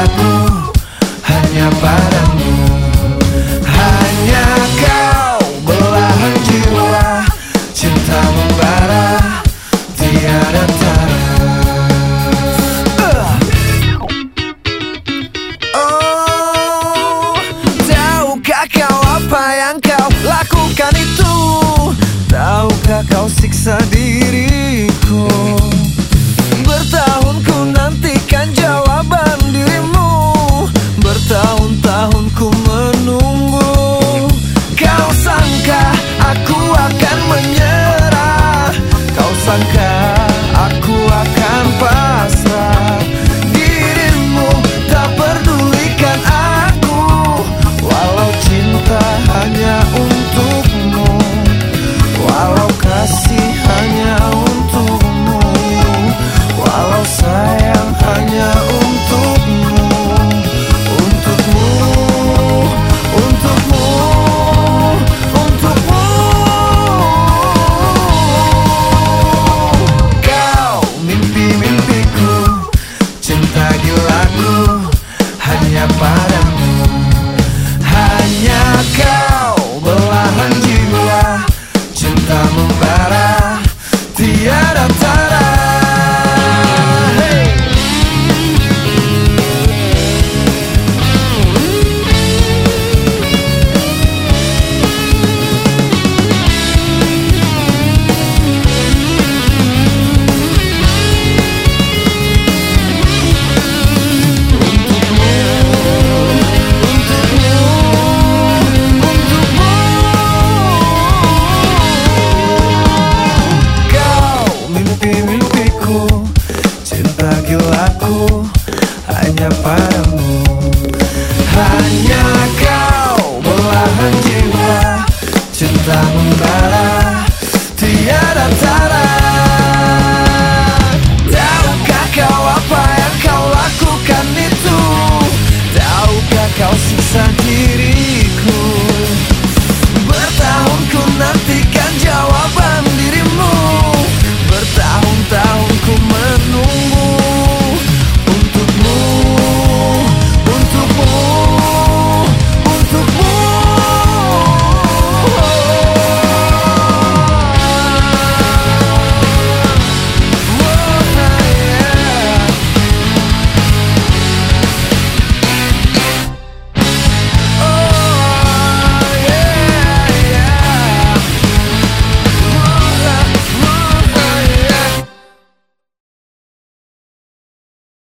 Hanya padamu. Hanya kau belah jiwa Cinta membara Tiada tara. Uh. tahu Tahukah kau apa yang kau lakukan itu? Tahukah kau siksa diriku? sangka panggil aku hanya padamu.